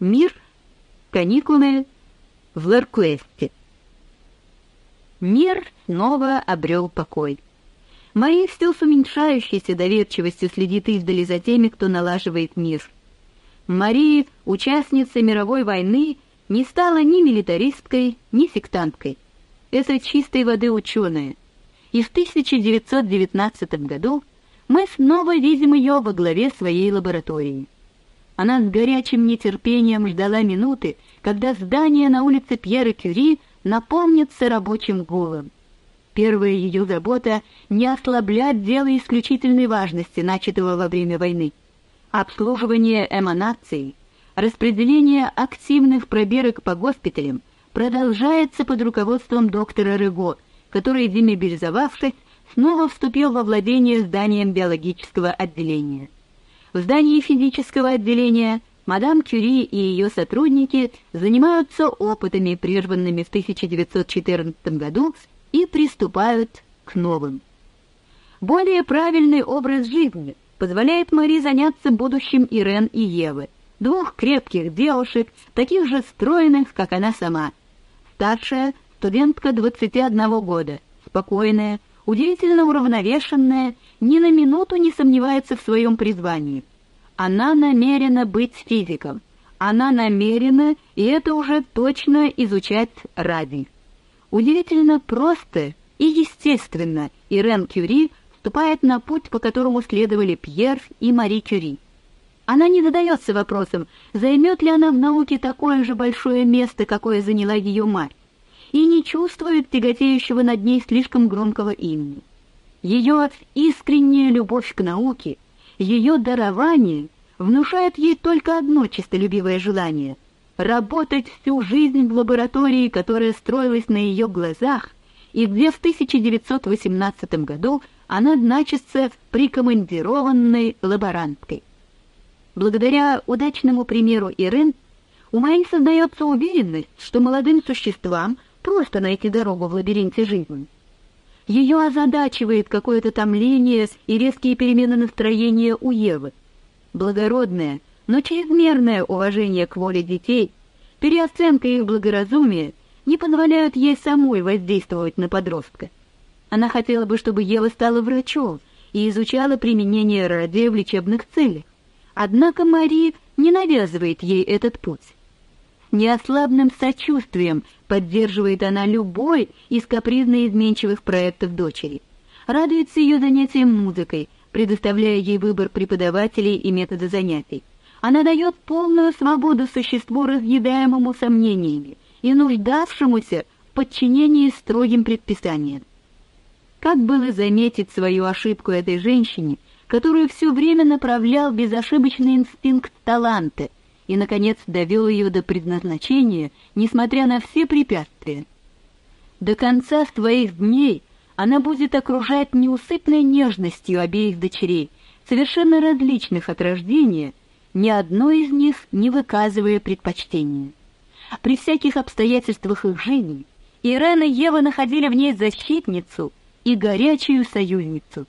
Мир. Каникулы в Ларкуэсте. Мир снова обрел покой. Мария все с уменьшающейся доверчивостью следит издали за теми, кто налаживает мир. Мария, участница мировой войны, не стала ни милитаристкой, ни сектанткой. Это чистой воды ученая. И в 1919 году мы снова видим ее во главе своей лаборатории. Она с горячим нетерпением ждала минуты, когда здание на улице Пьера Кюри наполнится рабочим гулом. Первая ее забота — не ослаблять дело исключительной важности, начатого во время войны. Обслуживание эманаций, распределение активных пробирок по госпиталям продолжается под руководством доктора Рыго, который, демобилизовавшись, снова вступил во владение зданием биологического отделения. В здании физического отделения мадам Кюри и ее сотрудники занимаются опытами, прерванными в 1914 году, и приступают к новым. Более правильный образ жизни позволяет Мари заняться будущим Ирен и Евы, двух крепких девушек, таких же стройных, как она сама. Старшая — студентка 21 года, спокойная, удивительно уравновешенная, ни на минуту не сомневается в своем призвании. Она намерена быть физиком. Она намерена, и это уже точно изучать ради. Удивительно просто и естественно Ирен Кюри вступает на путь, по которому следовали Пьер и Мари Кюри. Она не задается вопросом, займет ли она в науке такое же большое место, какое заняла ее мать, и не чувствует тяготеющего над ней слишком громкого имени. Ее искренняя любовь к науке, ее дарование внушает ей только одно честолюбивое желание — работать всю жизнь в лаборатории, которая строилась на ее глазах, и где в 1918 году она значится прикомандированной лаборанткой. Благодаря удачному примеру Ирен, у Майи создается уверенность, что молодым существам просто найти дорогу в лабиринте жизни. Ее озадачивает какое-то томление и резкие перемены настроения у Евы. Благородное, но чрезмерное уважение к воле детей, переоценка их благоразумия не позволяют ей самой воздействовать на подростка. Она хотела бы, чтобы Ева стала врачом и изучала применение радия в лечебных целях. Однако Мари не навязывает ей этот путь. Неослабным сочувствием поддерживает она любой из капризно изменчивых проектов дочери. Радуется ее занятиям музыкой, предоставляя ей выбор преподавателей и метода занятий. Она дает полную свободу существу, разъедаемому сомнениями и нуждавшемуся в подчинении строгим предписаниям. Как было заметить свою ошибку этой женщине, которую все время направлял безошибочный инстинкт таланта и, наконец, довел ее до предназначения, несмотря на все препятствия? До конца своих дней она будет окружать неусыпной нежностью обеих дочерей, совершенно различных от рождения, ни одной из них не выказывая предпочтения. При всяких обстоятельствах их жизни Ирена и Ева находили в ней защитницу и горячую союзницу.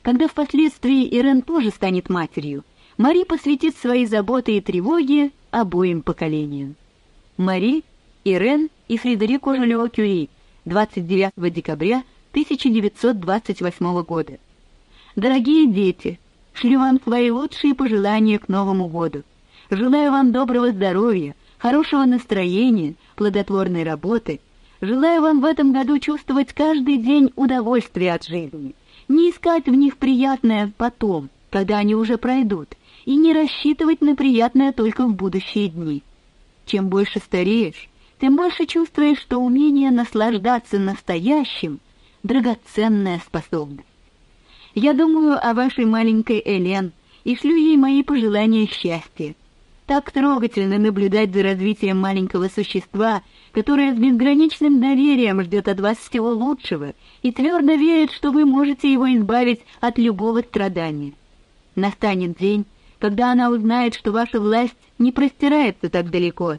Когда впоследствии Ирен тоже станет матерью, Мари посвятит свои заботы и тревоги обоим поколениям. Мари, Ирен и Фредерико Жолео-Кюри, 29 декабря 1928 года. Дорогие дети, шлю вам свои лучшие пожелания к Новому году. Желаю вам доброго здоровья, хорошего настроения, плодотворной работы. Желаю вам в этом году чувствовать каждый день удовольствие от жизни, не искать в них приятное потом, когда они уже пройдут, и не рассчитывать на приятное только в будущие дни. Чем больше стареешь, тем больше чувствуешь, что умение наслаждаться настоящим — драгоценная способность. Я думаю о вашей маленькой Элен и шлю ей мои пожелания счастья. Так трогательно наблюдать за развитием маленького существа, которое с безграничным доверием ждет от вас всего лучшего и твердо верит, что вы можете его избавить от любого страдания. Настанет день, когда она узнает, что ваша власть не простирается так далеко,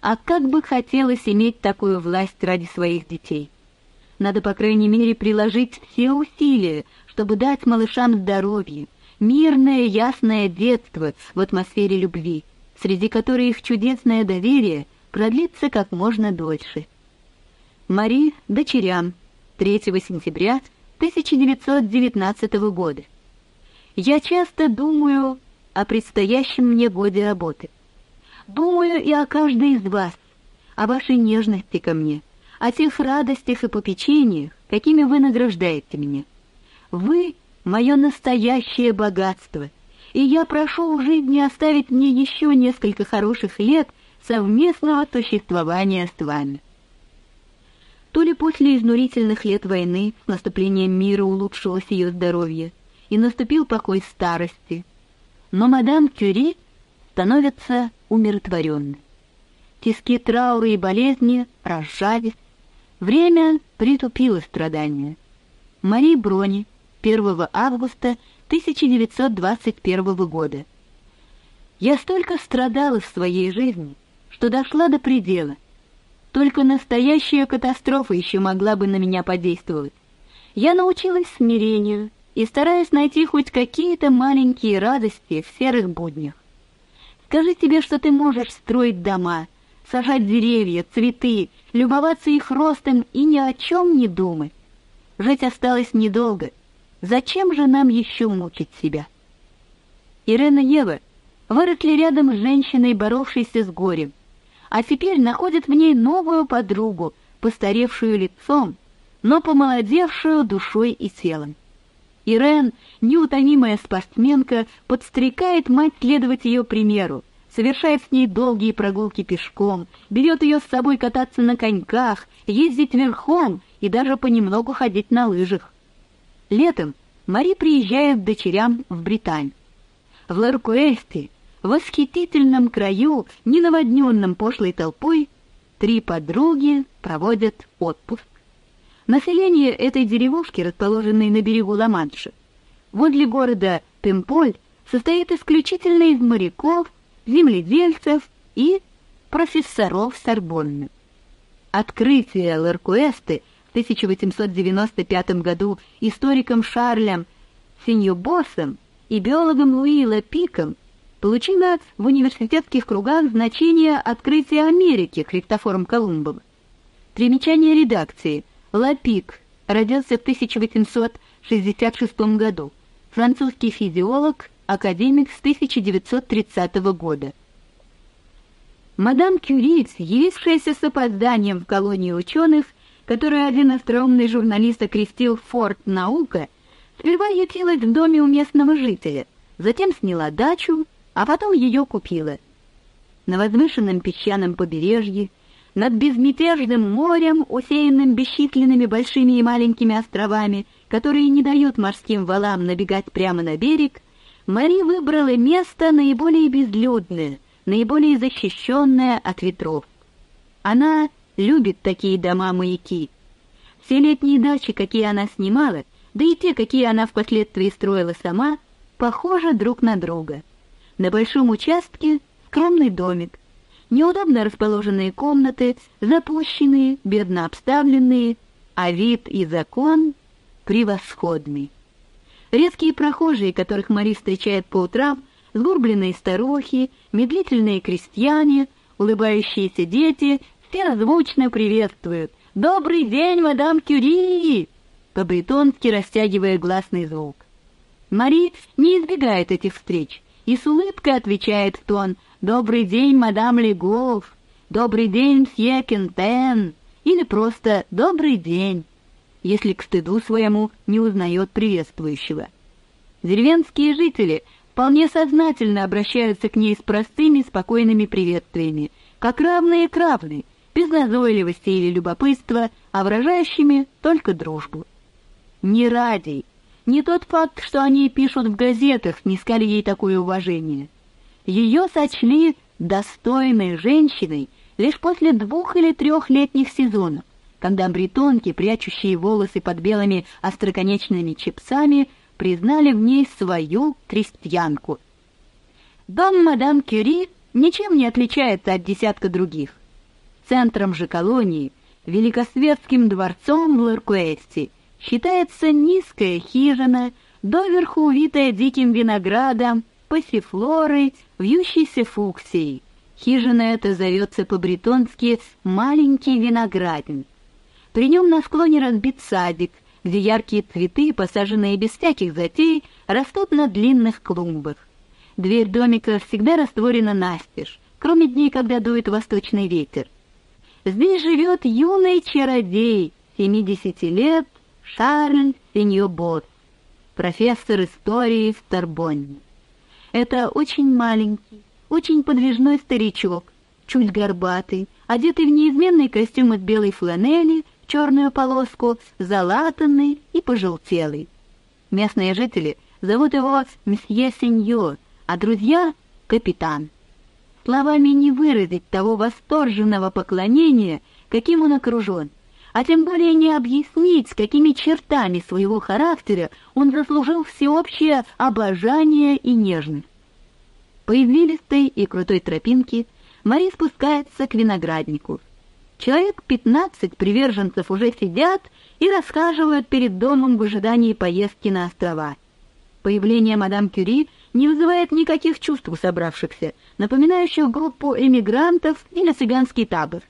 а как бы хотелось иметь такую власть ради своих детей. Надо, по крайней мере, приложить все усилия, чтобы дать малышам здоровье, мирное ясное детство в атмосфере любви, среди которой их чудесное доверие продлится как можно дольше. Мари дочерям 3 сентября 1919 года. Я часто думаю о предстоящем мне годе работы. Думаю и о каждой из вас, о вашей нежности ко мне, о тех радостях и попечениях, какими вы награждаете меня. Вы — мое настоящее богатство, и я прошу в жизни оставить мне еще несколько хороших лет совместного существования с вами. То ли после изнурительных лет войны с наступлением мира улучшилось ее здоровье, и наступил покой старости, но мадам Кюри становится умиротворенной. Тиски траура и болезни разжались, время притупило страдания. Мари Брони, 1 августа 1921 года. Я столько страдала в своей жизни, что дошла до предела. Только настоящая катастрофа еще могла бы на меня подействовать. Я научилась смирению и стараюсь найти хоть какие-то маленькие радости в серых буднях. Скажи себе, что ты можешь строить дома, сажать деревья, цветы, любоваться их ростом и ни о чем не думать. Жить осталось недолго. Зачем же нам еще мучить себя? Ирена Ева выросли рядом с женщиной, боровшейся с горем, а теперь находят в ней новую подругу, постаревшую лицом, но помолодевшую душой и телом. Ирен, неутомимая спортсменка, подстрекает мать следовать ее примеру, совершает с ней долгие прогулки пешком, берет ее с собой кататься на коньках, ездить верхом и даже понемногу ходить на лыжах. Летом Мари приезжает к дочерям в Британь. В Ларкуэсте, восхитительном краю, не наводненном пошлой толпой, три подруги проводят отпуск. Население этой деревушки, расположенной на берегу Ла-Манша, возле города Пемполь, состоит исключительно из моряков, земледельцев и профессоров Сорбонны. Открытие Ларкуэсты в 1895 году историком Шарлем Синьобосом и биологом Луи Лапиком получило в университетских кругах значение открытия Америки Христофором Колумбом. Примечание редакции. Лапик родился в 1866 году. Французский физиолог, академик с 1930 года. Мадам Кюри, явившаяся с опозданием в колонии ученых, которую один остроумный журналист окрестил «Форт Наука», сперва ютилась в доме у местного жителя, затем сняла дачу, а потом ее купила. На возвышенном песчаном побережье, над безмятежным морем, усеянным бесчисленными большими и маленькими островами, которые не дают морским валам набегать прямо на берег, Мари выбрала место наиболее безлюдное, наиболее защищенное от ветров. Она любит такие дома-маяки. Все летние дачи, какие она снимала, да и те, какие она впоследствии строила сама, похожи друг на друга. На большом участке скромный домик, неудобно расположенные комнаты, запущенные, бедно обставленные, а вид и закон превосходный. Редкие прохожие, которых Мари встречает по утрам, сгорбленные старухи, медлительные крестьяне, улыбающиеся дети, все звучно приветствуют. «Добрый день, мадам Кюри!» по-бретонски растягивая гласный звук. Мари не избегает этих встреч и с улыбкой отвечает в тон «Добрый день, мадам Легов», «Добрый день, мсье Кентен» или просто «Добрый день» если к стыду своему не узнает приветствующего. Деревенские жители вполне сознательно обращаются к ней с простыми, спокойными приветствиями, как равные к равной, без назойливости или любопытства, а выражающими только дружбу. Не ради, не тот факт, что они пишут в газетах, снискали ей такое уважение. Ее сочли достойной женщиной лишь после двух или трех летних сезонов, когда бретонки, прячущие волосы под белыми остроконечными чепцами, признали в ней свою крестьянку. Дом мадам Кюри ничем не отличается от десятка других. Центром же колонии, великосветским дворцом в Ларкуэсте, считается низкая хижина, доверху увитая диким виноградом, пассифлорой, вьющейся фуксией. Хижина эта зовется по-бретонски «маленький виноградник». При нем на склоне разбит садик, где яркие цветы, посаженные без всяких затей, растут на длинных клумбах. Дверь домика всегда растворена настежь, кроме дней, когда дует восточный ветер. Здесь живет юный чародей, 70 лет, Шарль Синьобот, профессор истории в Торбонне. Это очень маленький, очень подвижной старичок, чуть горбатый, одетый в неизменный костюм из белой фланели, черную полоску, залатанный и пожелтелый. Местные жители зовут его месье Сеньор, а друзья — капитан. Словами не выразить того восторженного поклонения, каким он окружен, а тем более не объяснить, с какими чертами своего характера он заслужил всеобщее обожание и нежность. По извилистой и крутой тропинке Мари спускается к винограднику. Человек пятнадцать приверженцев уже сидят и рассказывают перед домом в ожидании поездки на острова. Появление мадам Кюри не вызывает никаких чувств у собравшихся, напоминающих группу эмигрантов или цыганский табор.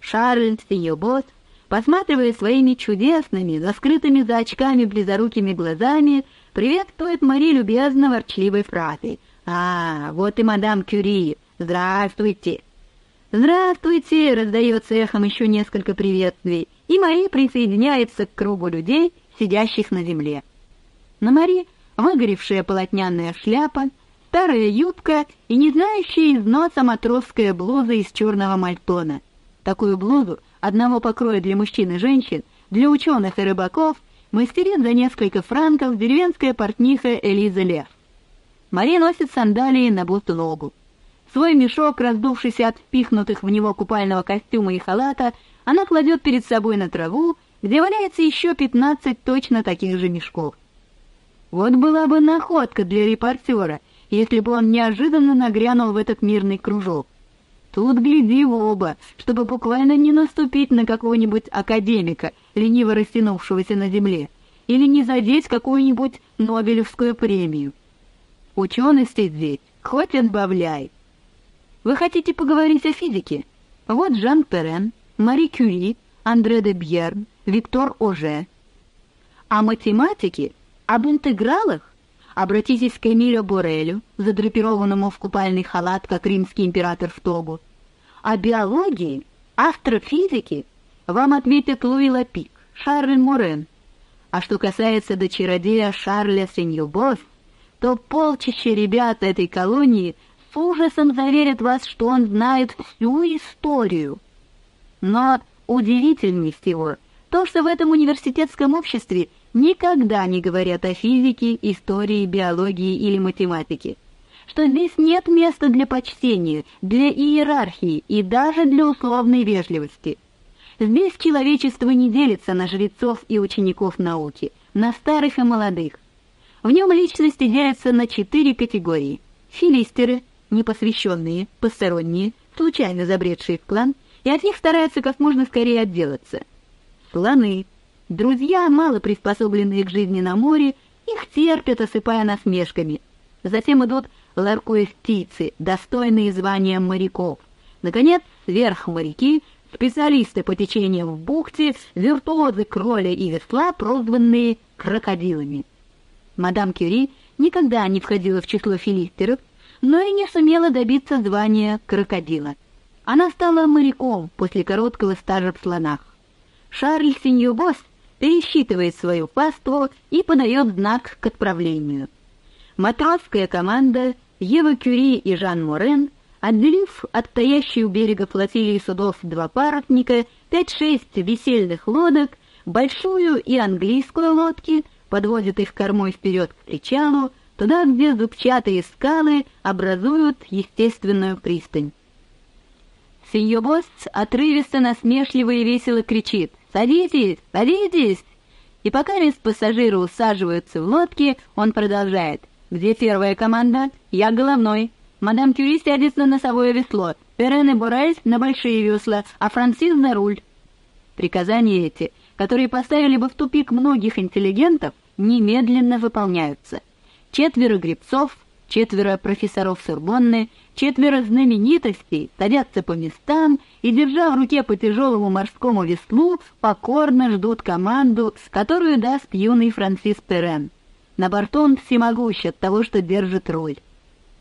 Шарль Синьобот, посматривая своими чудесными, заскрытыми за очками близорукими глазами, приветствует Мари любезно ворчливой фразой — «А, вот и мадам Кюри! Здравствуйте!» «Здравствуйте!» — раздается эхом еще несколько приветствий, и Мари присоединяется к кругу людей, сидящих на земле. На Мари выгоревшая полотняная шляпа, старая юбка и не знающая износа матросская блуза из черного мальтона. Такую блузу, одного покроя для мужчин и женщин, для ученых и рыбаков, мастерит за несколько франков деревенская портниха Элиза Лев. Мария носит сандалии на босу ногу. Свой мешок, раздувшийся от впихнутых в него купального костюма и халата, она кладет перед собой на траву, где валяется еще пятнадцать точно таких же мешков. Вот была бы находка для репортера, если бы он неожиданно нагрянул в этот мирный кружок. Тут гляди в оба, чтобы буквально не наступить на какого-нибудь академика, лениво растянувшегося на земле, или не задеть какую-нибудь Нобелевскую премию. Учености здесь хоть отбавляй. Вы хотите поговорить о физике? Вот Жан Перен, Мари Кюри, Андре де Бьерн, Виктор Оже. О математике, об интегралах? Обратитесь к Эмилио Борелю, задрапированному в купальный халат, как римский император в тогу. О биологии, астрофизике вам ответит Луи Лапик, Шарль Морен. А что касается до чародея Шарля Сеньюбос, то полчища ребят этой колонии с ужасом заверят вас, что он знает всю историю. Но удивительнее всего то, что в этом университетском обществе никогда не говорят о физике, истории, биологии или математике, что здесь нет места для почтения, для иерархии и даже для условной вежливости. Здесь человечество не делится на жрецов и учеников науки, на старых и молодых, в нем личности делятся на четыре категории. Филистеры, непосвященные, посторонние, случайно забредшие в клан, и от них стараются как можно скорее отделаться. Слоны, друзья, мало приспособленные к жизни на море, их терпят, осыпая насмешками. Затем идут ларкуэстийцы, достойные звания моряков. Наконец, сверхморяки, специалисты по течениям в бухте, виртуозы кроля и весла, прозванные крокодилами. Мадам Кюри никогда не входила в число филистеров, но и не сумела добиться звания крокодила. Она стала моряком после короткого стажа в слонах. Шарль Синьюбос пересчитывает свою паству и подает знак к отправлению. Матросская команда Ева Кюри и Жан Морен, отделив от стоящей у берега флотилии судов два парусника, пять-шесть весельных лодок, большую и английскую лодки, подводит их кормой вперед к причалу, туда, где зубчатые скалы образуют естественную пристань. Синьобост отрывисто, насмешливо и весело кричит «Садитесь! Садитесь!» И пока весь пассажиры усаживаются в лодке, он продолжает «Где первая команда? Я головной. Мадам Кюри сядет на носовое весло, Перен и Борель на большие весла, а Франсис на руль». Приказания эти, которые поставили бы в тупик многих интеллигентов, немедленно выполняются. Четверо гребцов, четверо профессоров Сорбонны, четверо знаменитостей садятся по местам и, держа в руке по тяжелому морскому веслу, покорно ждут команду, которую даст юный Франсис Перен. На борту он всемогущ от того, что держит руль.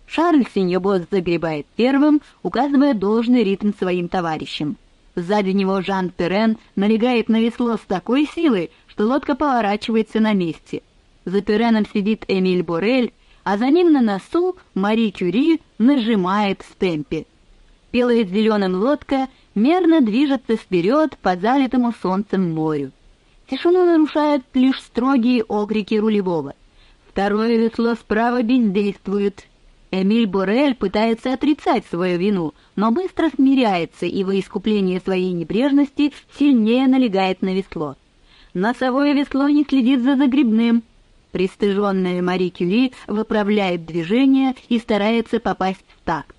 Шарль Синьобос загребает первым, указывая должный ритм своим товарищам. Сзади него Жан Перен налегает на весло с такой силой, что лодка поворачивается на месте. За Переном сидит Эмиль Борель, а за ним на носу Мари Кюри нажимает в темпе. Белая с зеленым лодка мерно движется вперед по залитому солнцем морю. Тишину нарушают лишь строгие окрики рулевого. Второе весло справа бездействует. Эмиль Борель пытается отрицать свою вину, но быстро смиряется и во искупление своей небрежности сильнее налегает на весло. Носовое весло не следит за загребным. Пристыженная Мари Кюри выправляет движение и старается попасть в такт.